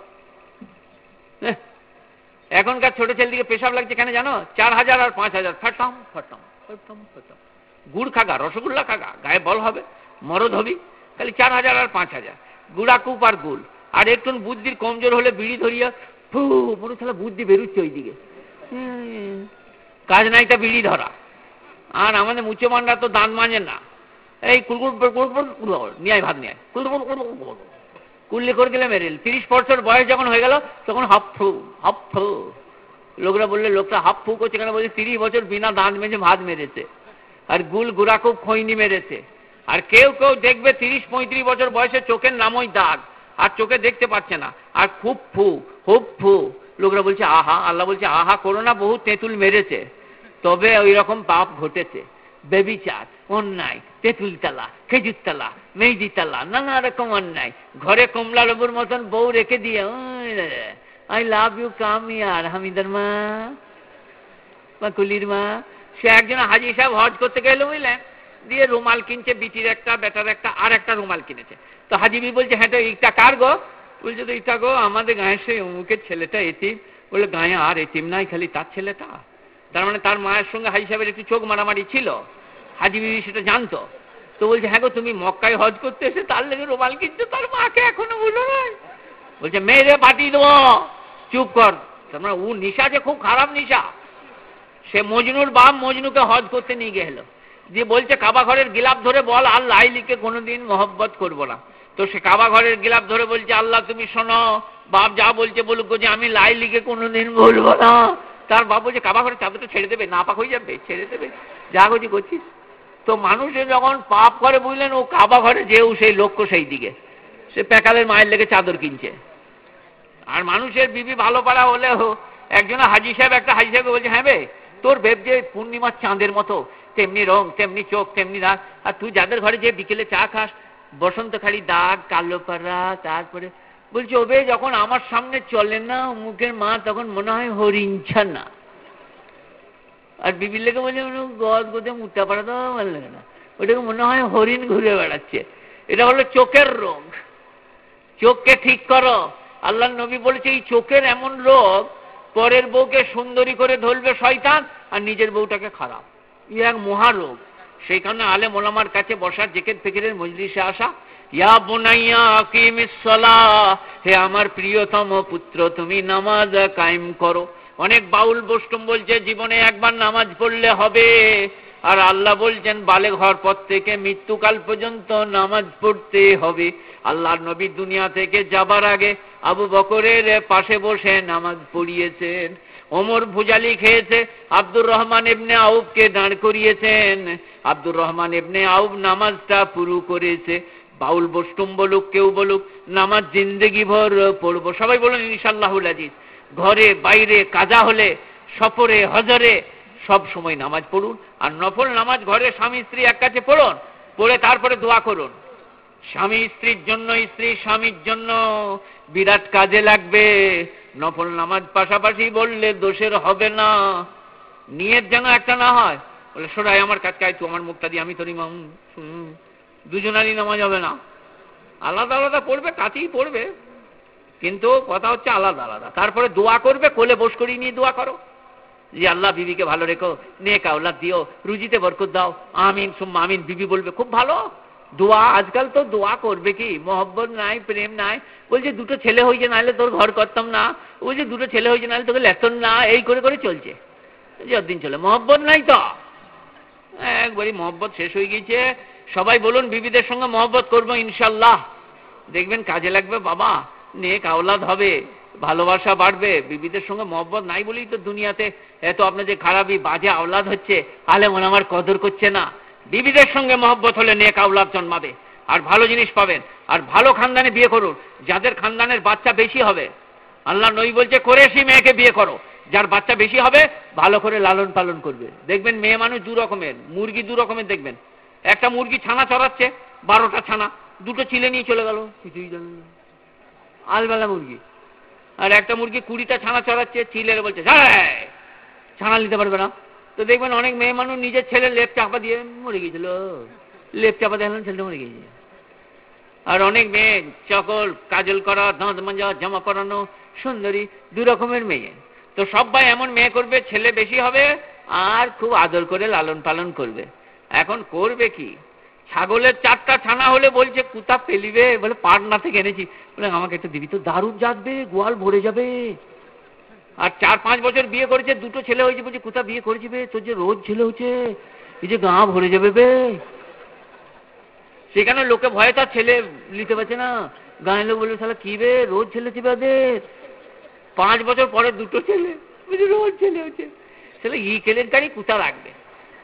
এখনকার ছোট ছেলেদিকে পেশাব লাগছে কেন জানো? চার হাজার আর পাঁচ হাজার। ফাটাম ফাটাম ফাটাম ফাটাম। গুড় খাগা, রসগোল্লা খাগা, গায়ে বল হবে, মরদ হবি, খালি চার হাজার আর পাঁচ হাজার। গুড়া কূপ আর গুল আর একটু বুদ্ধির কমজোর হলে বিড়ি ধরিয়া ফু মনে তাহলে বুদ্ধি বেরুচ্ছে ওইদিকে কাজ নাই তা বিড়ি ধরা আর আমাদের মুচমানরা তো দাঁত মাজে না এই কুলকুল নিয়ে ভাত নিয়ে কুলকুল কুল্লি করে দিলে মেরেল তিরিশ বছর বয়স যখন হয়ে গেল তখন হাফু হাফু লোকরা বললে লোকটা হাফ ফু করছে কেন বলছে তিরিশ বছর বিনা দাঁত মেজে ভাত মেরেছে আর গুল গুড়া খুব খৈনি মেরেছে আর কেউ কেউ দেখবে তিরিশ, পঁয়ত্রিশ বছর বয়সে চোখের নামই দাগ, আর চোখে দেখতে পাচ্ছে না। আর খুব ফু খুব ফু। লোকরা বলছে, আহা, আল্লাহ বলছে, আহা, করো না বহু তেঁতুল মেরেছে। তবে ওই রকম পাপ ঘটেছে। বেবিচার, অন্যায়, তেঁতুল তালা, খেজুর তালা, মেহেদি তালা, নানা রকম অন্যায়। ঘরে কমলা লেবুর মতন বউ রেখে দিয়ে আই লাভ ইউ, কাম ইয়ার, হামিদার মা, বা কুলির মা। সে একজন হাজি সাহেব হজ করতে গেল, বুঝলেন? দিয়ে রুমাল কিনছে, বিটির একটা, বেটার একটা, আর একটা রুমাল কিনেছে। তো হাজিবি বলছে হ্যাঁ তো এইটা কার গো? বলছে, তো এইটা গো, আমাদের গায়ে সেই অমুকের ছেলেটা এতিম। বলে, গায়ে আর এতিম নাই, খালি তার ছেলেটা। তার মানে তার মায়ের সঙ্গে হাজি সাহেবের একটু চোখ মারামারি ছিল। হাজি বিবি সেটা জানতো। তো বলছে হ্যাঁ গো, তুমি মক্কায় হজ করতে এসে তার লেগে রুমাল কিনছো, তার মাকে এখনও বলো বলছে মেয়েরে পাঠিয়ে দেবো। চুপ কর। তার মানে ও নিশা যে খুব খারাপ নিশা। সে মজনুর বাপ মজনুকে হজ করতে নিয়ে গেল দিয়ে বলছে কাবা ঘরের গিলাপ ধরে বল আর লাইলিকে কোনোদিন মহব্বত করব না। তো সে কাবা ঘরের গিলাপ ধরে বলছে, আল্লাহ তুমি শোনো, বাপ যা বলছে বলুক যে আমি লাইলিকে কোনোদিন বলব না। তার বাপ বলছে কাবা ঘরের চাদরটা ছেড়ে দেবে না পাক হয়ে যাবে, ছেড়ে দেবে। যা করছি করছিস। তো মানুষে যখন পাপ করে বুঝলেন, ও কাবা ঘরে যেও সেই লক্ষ্য সেই দিকে। সে প্যাকালের মায়ের লেগে চাদর কিনছে। আর মানুষের বিবি ভালো পাড়া হলেও একজন হাজি সাহেব, একটা হাজি সাহেব বলছে হ্যাঁ বে, তোর বেব যে পূর্ণিমার চাঁদের মতো তেমনি রং, তেমনি চোখ, তেমনি দাগ আর তুই যাদের ঘরে যে বিকেলে চা খাস বসন্ত খালি দাগ, কালো পাড়া, তারপরে বলছে, ওবে, যখন আমার সামনে চলে না, মুখের মা তখন মনে হয় হরিণছা না আর বিবির লেগে বলছে গদ গোদে মুটা পাড়া তো ভালো লাগে না। ওটাকে মনে হয় হরিণ ঘুরে বেড়াচ্ছে। এটা হলো চোখের রোগ। চোখকে ঠিক করো। আল্লাহ নবী বলেছে, এই চোখের এমন রোগ, পরের বউকে সুন্দরী করে ধরবে শয়তান, আর নিজের বউটাকে খারাপ। ই এক মহারোগ। সেই কারণে আলে মোলামার কাছে বসার জেকের ফেকেরের মজলিসে আসা, ইয়া বোনাইয়া কিমিসলা হে আমার প্রিয়তম পুত্র, তুমি নামাজ কায়েম করো। অনেক বাউল বৈষ্ণব বলছে, জীবনে একবার নামাজ পড়লে হবে। আর আল্লাহ বলছেন বালে ঘর পর থেকে মৃত্যুকাল পর্যন্ত নামাজ পড়তে হবে। আল্লাহর নবী দুনিয়া থেকে যাবার আগে আবু বকরের পাশে বসে নামাজ পড়িয়েছেন। ওমর ভুজালি খেয়েছে, আব্দুর রহমান ইবনে আউবকে দাঁড় করিয়েছেন। আব্দুর রহমান ইবনে আউব নামাজটা পুরু করেছে। বাউল বৈষ্ণব বলুক, কেউ বলুক, নামাজ জিন্দগি ভর পড়ব। সবাই বলুন ইনশাল্লাহুল আজিজ, ঘরে, বাইরে, কাজা হলে, সফরে, হজরে, সব সময় নামাজ পড়ুন। আর নফল নামাজ ঘরে স্বামী, স্ত্রী এক কাছে পড়ুন, পড়ে তারপরে দোয়া করুন। স্বামী স্ত্রীর জন্য, স্ত্রী স্বামীর জন্য বিরাট কাজে লাগবে। নফল নামাজ পাশাপাশি বললে দোষের হবে না। নিয়ত যেন একটা না হয়। বলে সরাই আমার কাজ তুই আমার মুখটা দিয়ে, আমি তোর ইমাম। দুজনারই নামাজ হবে না। আলাদা আলাদা পড়বে কাছেই পড়বে। কিন্তু কথা হচ্ছে আলাদা আলাদা। তারপরে দোয়া করবে, কোলে বস করিয়ে নিয়ে দোয়া করো। যে আল্লাহ বিবিকে ভালো রেখো, নেক আওলাদ দিও, রুজিতে বরকত দাও, আমিন, সুম্মা আমিন, বিবি বলবে, খুব ভালো। দোয়া, আজকাল তো দোয়া করবে কি? মহব্বত নাই, প্রেম নাই। বলছে দুটো ছেলে হয়েছে, নাহলে তোর ঘর করতাম না। বলছে, দুটো ছেলে হয়েছে, নাহলে তোকে লেখতাম না। এই করে করে চলছে। যতদিন চলে। মহব্বত নাই তো? একবারই মহব্বত শেষ হয়ে গিয়েছে। সবাই বলুন, বিবিদের সঙ্গে মহব্বত করব ইনশাল্লাহ। দেখবেন কাজে লাগবে বাবা। নেক আওলাদ হবে, ভালোবাসা বাড়বে। বিবিদের সঙ্গে মহব্বত নাই বলেই তো দুনিয়াতে এত আপনার যে খারাপই বাজে আওলাদ হচ্ছে। আলে মনে আমার কদর করছে না। বিবিদের সঙ্গে মহব্বত হলে নেক আওলাদ জন্মাবে। আর ভালো জিনিস পাবেন। আর ভালো খানদানে বিয়ে করুন যাদের খানদানের বাচ্চা বেশি হবে। আল্লাহ নই বলছে করেছি মেয়েকে বিয়ে করো। যার বাচ্চা বেশি হবে ভালো করে লালন পালন করবে। দেখবেন মেয়ে মানুষ দু রকমের মুরগি দু রকমের দেখবেন। একটা মুরগি ছানা চড়াচ্ছে বারোটা ছানা দুটো ছিলে নিয়ে চলে গেল। কিছুই জানে না। আলবেলা মুরগি। আর একটা মুরগি কুড়িটা ছানা চড়াচ্ছে চিলের বলছে "হ্যাঁ, ছানা নিতে পারবে না। তো দেখবেন অনেক মেয়ে মানুষ নিজের ছেলে লেপ চাপা দিয়ে মরে গিয়েছিল। লেপ চাপা দেখলেন ছেলেটা মরে গিয়েছে। আর অনেক মেয়ে চকল, কাজল করা, দাঁত মাজা, জামা পরানো, সুন্দরী, দু রকমের মেয়ে। তো সবাই এমন মেয়ে করবে, ছেলে বেশি হবে, আর খুব আদর করে লালন পালন করবে। এখন করবে কি? ছাগলের চারটা ছানা হলে বলছে, কুতা পেলিবে? বলে, পাটনা থেকে এনেছি। বলে, আমাকে একটু দিবি। তো দারুণ যাবে গোয়াল ভরে যাবে। আর চার পাঁচ বছর বিয়ে করেছে, দুটো ছেলে হয়েছে বলছে কোথা বিয়ে করেছি বে? তোর যে রোজ ছেলে হচ্ছে, এই যে গা ভরে যাবে বে। সেখানে লোকে ভয়ে তার ছেলে নিতে পারছে না। গাঁয়ের লোক বলবে তাহলে কি বে? রোজ ছেলে ছিল ওদের পাঁচ বছর পরে দুটো ছেলে বলছে রোজ ছেলে হচ্ছে। ছেলে ই কেলেঙ্কারি কুতা রাখবে?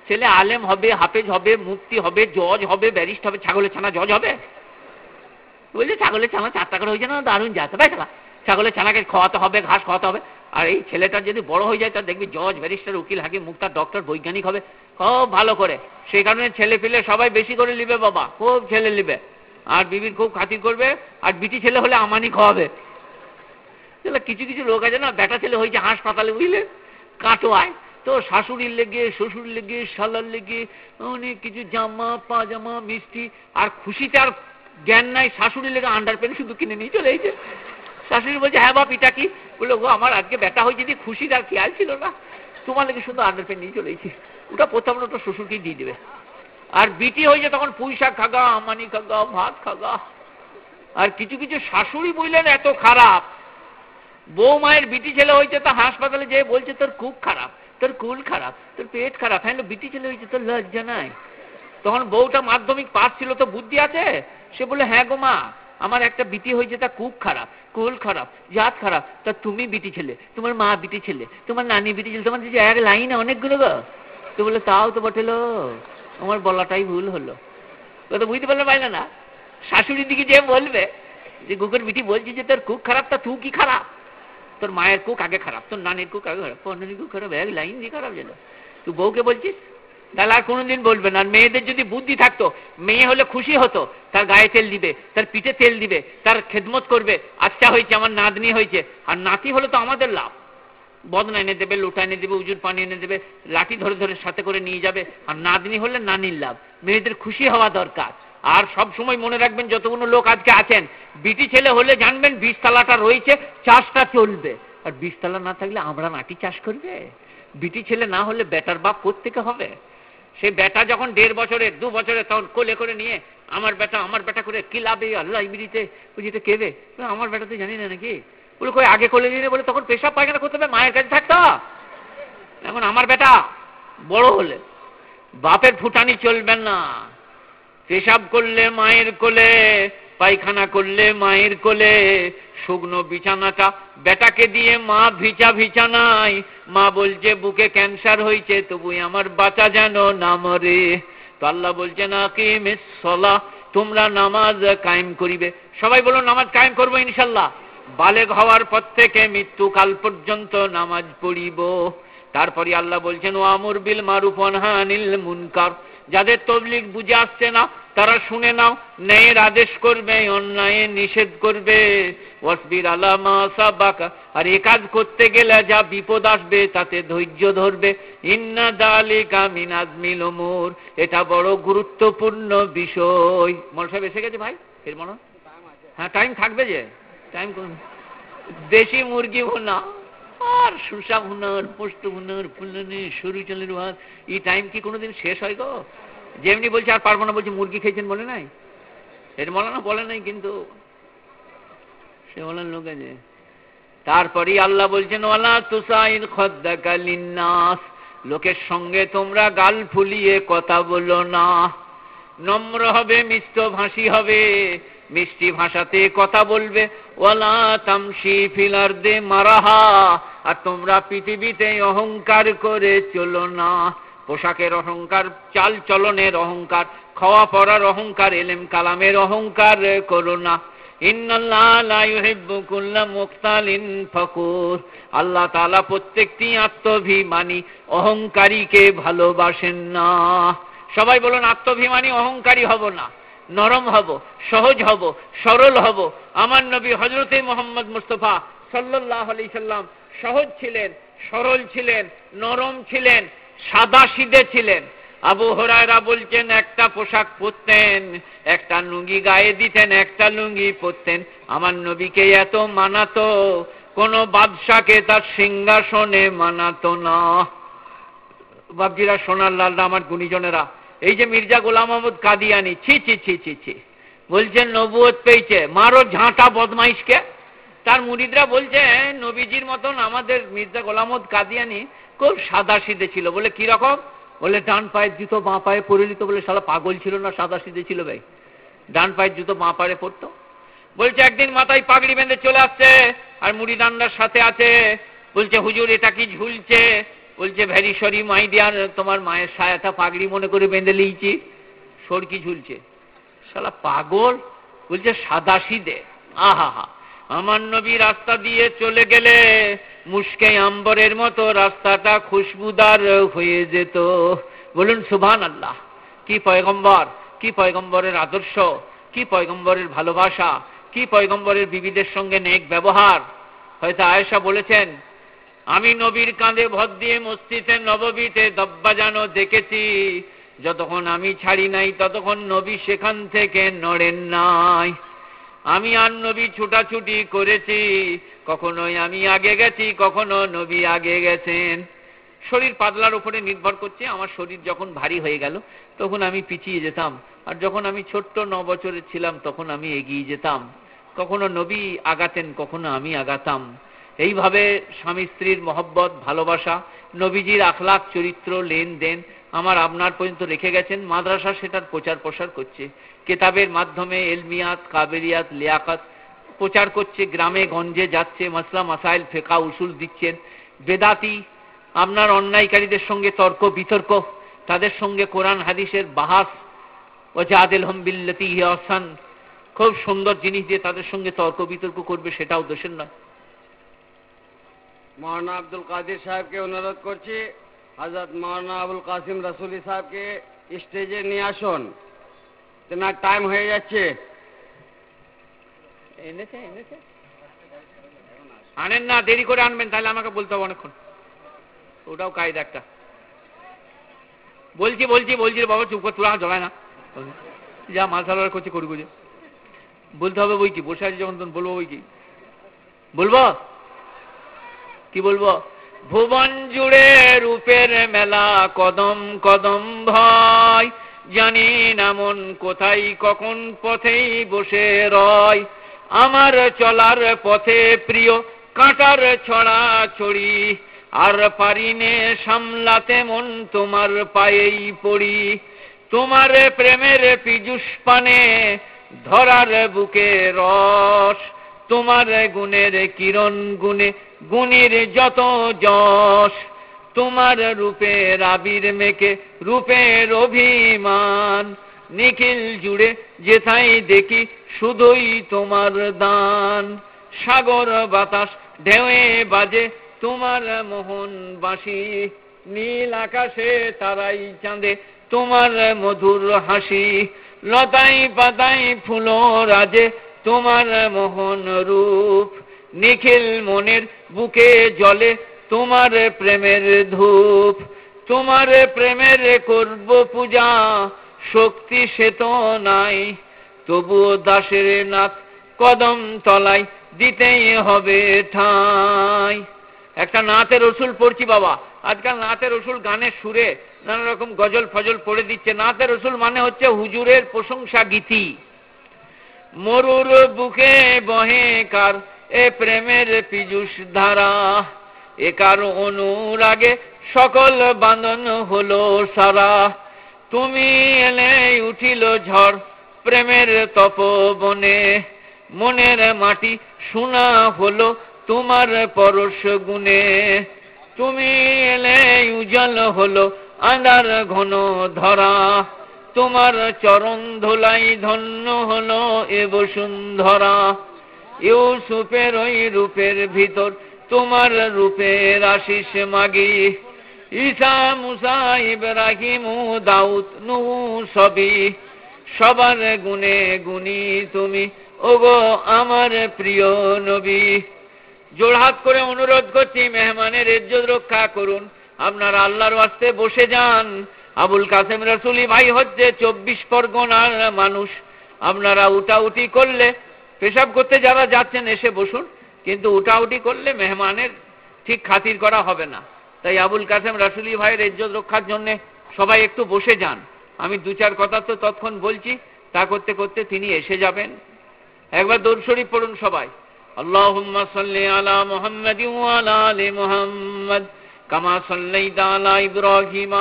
ছেলে আলেম হবে, হাফেজ হবে মুক্তি হবে, জজ হবে, ব্যারিস্ট হবে, ছাগলের ছানা জজ হবে? বলছে, ছাগলের ছানা চারটা করে হয়েছে না, দারুণ যাচ্ছে ভাই ছাগলের ছানাকে খাওয়াতে হবে, ঘাস খাওয়াতে হবে। আর এই ছেলেটা যদি বড় হয়ে যায়, তার দেখবি জজ, ব্যারিস্টার, উকিল, হাকিম, মুক্তার, ডক্টর, বৈজ্ঞানিক হবে খুব ভালো করে। সেই কারণে ছেলে পেলে সবাই বেশি করে নিবে বাবা, খুব ছেলে নিবে আর বিবির খুব খাতির করবে, আর বিটি ছেলে হলে আমানি খাওয়াবে। তাহলে কিছু কিছু লোক আছে না বেটা ছেলে হয়েছে হাসপাতালে, বুঝলে? কাটোয়ায়। তো শাশুড়ির লেগে শ্বশুর লেগে, শালার লেগে, অনেক কিছু, জামা, পাজামা, মিষ্টি, আর খুশিতে আর জ্ঞান নাই, শাশুড়ির লেগে আন্ডার প্যান্ট শুধু কিনে নিয়ে চলে এসেছে। শাশুড়ি বলছে হ্যাঁ বাপ, এটা কি? বলল, গো, আমার আজকে বেটা হয়েছে যে খুশি আর খেয়াল ছিল না, তোমার লেগে শুধু আন্ডার নিয়ে চলেছি ওটা প্রথম ওটা শ্বশুরকেই দিয়ে দেবে। আর বিটি হয়েছে তখন পুঁই শাক খাগা, আমানি খাগা, ভাত খাগা। আর কিছু কিছু শাশুড়ি বললেন, এত খারাপ। বউ মায়ের বিটি ছেলে হয়েছে, তা হাসপাতালে যেয়ে বলছে, তোর খুব খারাপ, তোর কুল খারাপ, তোর পেট খারাপ। হ্যাঁ বিটি ছেলে হয়েছে, তোর লজ্জা নাই। তখন বউটা মাধ্যমিক পাস ছিল, তো বুদ্ধি আছে? সে বলে হ্যাঁ গো মা। আমার একটা বিটি হয়েছে, তা খুব খারাপ কুল খারাপ, জাত খারাপ। তা তুমি বিটি ছেলে, তোমার মা বিটি ছেলে, তোমার নানি বিটি ছেলে, তোমার যে এক লাইনে অনেকগুলো গো। তো বলে তাও তো বটেলো। আমার বলাটাই ভুল হলো। তো বুঝতে পারলে পাইলে না। শাশুড়ির দিকে যে বলবে, যে কুকের বিটি বলছি যে তোর কুক খারাপ, তা তুই কি খারাপ? তোর মায়ের কুক আগে খারাপ, তোর নানির কুক আগে খারাপ পনেরো কুক খারাপ, এক লাইন দিয়ে খারাপ যেন। তুই বউকে বলছিস তাহলে আর কোনোদিন বলবে না। মেয়েদের যদি বুদ্ধি থাকতো, মেয়ে হলে খুশি হতো, তার গায়ে তেল দিবে, তার পিঠে তেল দিবে, তার খেদমত করবে আচ্ছা হয়েছে, আমার নাতনি হয়েছে। আর নাতি হলে তো আমাদের লাভ। বদনা এনে দেবে, লোটা এনে দেবে, উজুর পানি এনে দেবে, লাঠি ধরে ধরে সাথে করে নিয়ে যাবে। আর নাতনি হলে নানির লাভ। মেয়েদের খুশি হওয়া দরকার। আর সব সময় মনে রাখবেন, যতগুলো লোক আজকে আছেন, বিটি ছেলে হলে জানবেন বীজতলাটা রয়েছে, চাষটা চলবে। আর বীজতলা না থাকলে আমরা নাটি চাষ করবে? বিটি ছেলে না হলে বেটার বাপ থেকে হবে? সে বেটা যখন দেড় বছরে দু বছরে তখন কোলে করে নিয়ে, আমার বেটা আমার বেটা করে কি লাভে ইমিডিতে বুঝিতে কেবে আমার বেটা তো জানি না নাকি। বলে কই আগে কোলে নিয়ে বলে তখন পেশাব পায়খানা করতে হবে, মায়ের কাছে থাকতো এখন আমার বেটা বড় হলে। বাপের ফুটানি চলবে না। পেশাব করলে মায়ের কোলে পায়খানা করলে, মায়ের কোলে। শুকনো বিছানাটা বেটাকে দিয়ে মা ভিচা ভিছানাই মা বলছে, বুকে ক্যান্সার হয়েছে তবু আমার বাচ্চা যেন না মরে। তো আল্লাহ বলছে না কি সলা তোমরা নামাজ কায়েম করিবে। সবাই বলো নামাজ কায়েম করব ইনশাল্লাহ? বালেগ হওয়ার পর থেকে মৃত্যুকাল পর্যন্ত নামাজ পড়িব। তারপরে আল্লাহ বলছেন ও আমর বিল মারুফ অনহানিল মুনকার। যাদের তবলিক বুঝে আসছে না তারা শুনে নাও ন্যায়ের আদেশ করবে, অন্যায় নিষেধ করবে। ওয়াসবির আলামা আর এ কাজ করতে গেলে যা বিপদ আসবে, তাতে ধৈর্য ধরবে। ইন্না দালিকা ওমর এটা বড় গুরুত্বপূর্ণ বিষয়। মল সাহেব, এসে গেছে ভাই? এর মনে হ্যাঁ টাইম থাকবে যে। টাইম দেশি মুরগি ভুনা। আর সুসা ভুনার, পোস্ত ভুনার, ফুলনে, সরু চালের ভাত। এই টাইম কি কোনোদিন শেষ হয় গো? যেমনি বলছে আর পারব না বলছে, মুরগি খেয়েছেন বলে নাই? এর না বলে নাই কিন্তু সে বলেন লোক আছে। তারপরেই আল্লাহ বলছেন, ওয়ালা তুসাইন খদ্দাকালিনাস লোকের সঙ্গে তোমরা গাল ফুলিয়ে কথা বলো না। নম্র হবে, মিষ্ট ভাষী হবে, মিষ্টি ভাষাতে কথা বলবে। ওয়ালা তামসি ফিলার দে মারাহা। আর তোমরা পৃথিবীতে অহংকার করে চলো না। পোশাকের অহংকার, চাল চলনের অহংকার, খাওয়া পড়ার অহংকার, এলেম কালামের অহংকার করো না আল্লাহ তালা প্রত্যেকটি আত্মভিমানী অহংকারীকে ভালোবাসেন না। সবাই বলুন, আত্মভিমানী অহংকারী হব না। নরম হব, সহজ হব, সরল হব। আমার নবী হজরতে মোহাম্মদ মুস্তফা সাল্লাহ আলি সাল্লাম সহজ ছিলেন, সরল ছিলেন, নরম ছিলেন। সাদা সিদে ছিলেন। আবু হরায়রা বলছেন, একটা পোশাক পরতেন, একটা লুঙ্গি গায়ে দিতেন, একটা লুঙ্গি পরতেন। আমার নবীকে এত মানাতো, কোন বাদশাকে তার সিংহাসনে মানাতো না। বাবজিরা সোনার লালরা, আমার গুণীজনেরা, এই যে মির্জা গোলাম মোহাম্মদ কাদিয়ানি, ছি ছি ছি ছি ছি, বলছেন, নবুয়ত পেয়েছে। মারো ঝাঁটা বদমাইশকে? তার মুরিদরা বলছে নবীজির মতন আমাদের মির্জা গোলামদ কাদিয়ানি খুব সাদা সিদে ছিল বলে কি রকম? বলে ডান পায়ের জুতো বাঁ পায়ে পরে নিত বলে সালা পাগল ছিল না সাদা সিদে ছিল ভাই। ডান পায়ের জুতো বাঁ পায়ে পড়তো বলছে, একদিন মাথায় পাগড়ি বেঁধে চলে আসছে আর মুড়ি ডান্ডার সাথে আছে। বলছে, হুজুর, এটা কি ঝুলছে? বলছে ভ্যারি সরি মাই ডিয়ার, তোমার মায়ের সায়াটা পাগড়ি মনে করে বেঁধে লিয়েছি। সরকি ঝুলছে? সালা পাগল? বলছে, সাদা সিদে। আহা হা। আমার নবী রাস্তা দিয়ে চলে গেলে মুশকে আম্বরের মতো রাস্তাটা খুশবুদার হয়ে যেত। বলুন সুভান আল্লাহ কি পয়গম্বর, কি পয়গম্বরের আদর্শ, কি পয়গম্বরের ভালোবাসা, কি পয়গম্বরের বিবিদের সঙ্গে নেক ব্যবহার? হয়তো আয়েশা বলেছেন, আমি নবীর কাঁধে ভর দিয়ে মসজিদে নববীতে দব্বা জানো দেখেছি। যতক্ষণ আমি ছাড়ি নাই, ততক্ষণ নবী সেখান থেকে নড়েন নাই। আমি আর নবী ছুটাছুটি করেছি। কখনোই আমি আগে গেছি, কখনো নবী আগে গেছেন। শরীর পাতলার উপরে নির্ভর করছে, আমার শরীর যখন ভারী হয়ে গেল, তখন আমি পিছিয়ে যেতাম। আর যখন আমি ছোট্ট ন বছরের ছিলাম, তখন আমি এগিয়ে যেতাম। কখনো নবী আগাতেন, কখনো আমি আগাতাম। এইভাবে স্বামী স্ত্রীর মহব্বত, ভালোবাসা, নবীজির আখলাখ, চরিত্র, লেনদেন আমার আপনার পর্যন্ত রেখে গেছেন। মাদ্রাসা সেটার প্রচার প্রসার করছে। কেতাবের মাধ্যমে এলমিয়াত, কাবেরিয়াত, লিয়াকাত প্রচার করছে, গ্রামে গঞ্জে যাচ্ছে মাসলা মাসাইল, ফেকা উসুল দিচ্ছেন। বেদাতি, আপনার অন্যায়কারীদের সঙ্গে তর্ক, বিতর্ক, তাদের সঙ্গে কোরআন, হাদিসের বাহাস ও জাদেল হম্বিল্লতি হসান খুব সুন্দর জিনিস দিয়ে তাদের সঙ্গে তর্ক, বিতর্ক করবে, সেটাও দোষের নয়। মৌলানা আব্দুল কাদির সাহেবকে অনুরোধ করছি, হজরত মৌলানা আবুল কাসিম রসুলি সাহেবকে স্টেজে নিয়ে আসুন। তেনার টাইম হয়ে যাচ্ছে। আনেন না, দেরি করে আনবেন, তাহলে আমাকে বলতে হবে অনেকক্ষণ। ওটাও কায়দা একটা। বলছি বলছি বলছি বাবা, চুপ কর, তোরা জ্বলায় না। যা মাল সালোয়ার করছে করি করে বলতে হবে বই কি, বসে আছি যখন বলব বই কি? বলব? কি বলব? ভুবন জুড়ে রূপের মেলা, কদম কদম ভয় জানি না মন কোথায়, কখন পথেই বসে রয়। আমার চলার পথে প্রিয়, কাঁটার ছড়া ছড়ি। আর পারিনে সামলাতে মন তোমার পায়েই পড়ি। তোমার প্রেমের পীযুষ পানে ধরার বুকে রস। তোমার গুণের কিরণ গুণে গুণের যত যশ। তোমার রূপের আবির মেকে রূপের অভিমান। নিখিল জুড়ে যেথাই দেখি শুধুই তোমার দান। সাগর বাতাস ঢেউয়ে বাজে তোমার মোহন বাঁশি নীল আকাশে তারাই চাঁদে তোমার মধুর হাসি। লতাই পাতাই ফুলো রাজে তোমার মোহন রূপ। নিখিল মনের বুকে জলে তোমার প্রেমের ধূপ। তোমার প্রেমের করব পূজা শক্তি সে তো নাই, তবুও দাসের নাথ কদম তলায় দিতেই হবে ঠাঁই। একটা নাতের রসুল পড়ছি বাবা, আজকাল নাতের রসুল গানের সুরে নানা রকম গজল ফজল পড়ে দিচ্ছে। নাতের রসুল মানে হচ্ছে হুজুরের প্রশংসা গীতি। মরুর বুকে বহে কার এ প্রেমের পীযুষ ধারা, এ কার অনুরাগে সকল বাঁধন হলো সারা। তুমি এলে উঠিল ঝড় প্রেমের তপবনে। মনের মাটি শোনা হলো তোমার পরশ গুণে। তুমি এলে উজ্জ্বল হলো আন্ধার ঘন ধরা। তোমার চরণ ধোলাই ধন্য হলো এ বসুন্ধরা। ইউসুফের ওই রূপের ভিতর তোমার রূপের আশিস মাগি। ঈসা, মুসা, ইব্রাহিম, দাউদ নু সবই সবার গুণে গুণী তুমি। ওগো আমার প্রিয় নবী জোড়হাত করে অনুরোধ করছি, মেহমানের ইজ্জত রক্ষা করুন। আপনার আল্লাহর ওয়াস্তে বসে যান। আবুল কাসেম রসুলি ভাই হচ্ছে চব্বিশ পরগনার মানুষ। আপনারা উটাউটি করলে, পেশাব করতে যারা যাচ্ছেন এসে বসুন, কিন্তু উটাউটি করলে মেহমানের ঠিক খাতির করা হবে না। তাই আবুল কাসেম রসুলি ভাইয়ের ইজ্জত রক্ষার জন্য সবাই একটু বসে যান আমি দু চার কথা তো তৎক্ষণ বলছি তা করতে করতে তিনি এসে যাবেন একবার দৌড় শরীফ পড়ুন সবাই اللهم صل على محمد وعلى ال محمد كما صليت على ابراهيم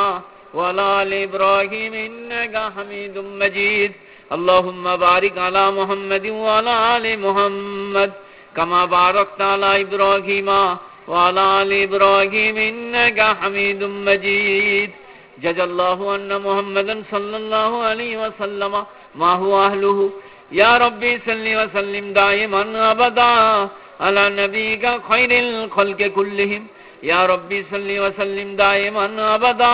وعلى ال ابراهيم انك حميد مجيد اللهم بارك على محمد وعلى ال محمد كما باركت على ابراهيم وعلى ال ابراهيم انك حميد مجيد جزا الله ان محمدا صلى الله عليه وسلم ما هو اهله يا ربي صل وسلم دائما ابدا على نبيك خير الخلق كلهم يا ربي صل وسلم دائما ابدا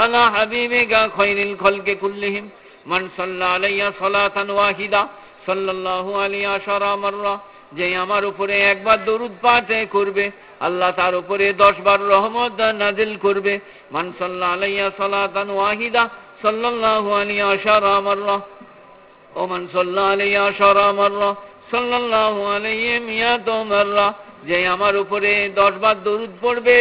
على حبيبك خير الخلق كلهم من صلى علي صلاة واحدة صلى الله عليه عشر مرة যে আমার উপরে একবার দরুদ পাঠ করবে আল্লাহ তার উপরে দশ বার রহমত নাজিল করবে। মান সাল্লাহ আলাইয়া সালাতান ওয়াহিদা, সাল্লাল্লাহু আলাইহি আশারা মাররা। ওমান সাল্লাহ আলাইয়া আশারা সাল্লাল্লাহু আলাইহি মিয়াত যে আমার উপরে দশ বার দরুদ পড়বে,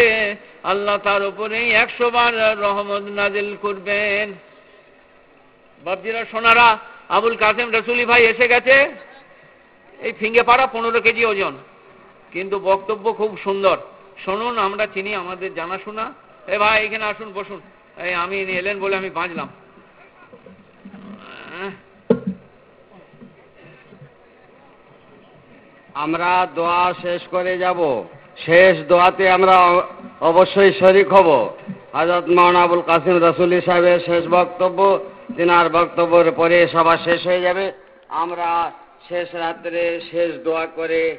আল্লাহ তার উপরে একশো বার রহমত নাজিল করবেন। বাবজিরা সোনারা, আবুল কাসেম রসুলি ভাই এসে গেছে। এই ফিঙ্গে পাড়া পনেরো কেজি ওজন। কিন্তু বক্তব্য খুব সুন্দর। শুনুন, আমরা চিনি আমাদের জানাশোনা। এ ভাই, এখানে আসুন, বসুন। এই আমি এলেন বলে আমি বাঁচলাম। আমরা দোয়া শেষ করে যাব। শেষ দোয়াতে আমরা অবশ্যই শরিক হব। হজরত মৌলানা আবুল কাসিম রসুলি সাহেবের শেষ বক্তব্য, তিনার বক্তব্যের পরে সভা শেষ হয়ে যাবে। আমরা শেষ রাত্রে শেষ দোয়া করে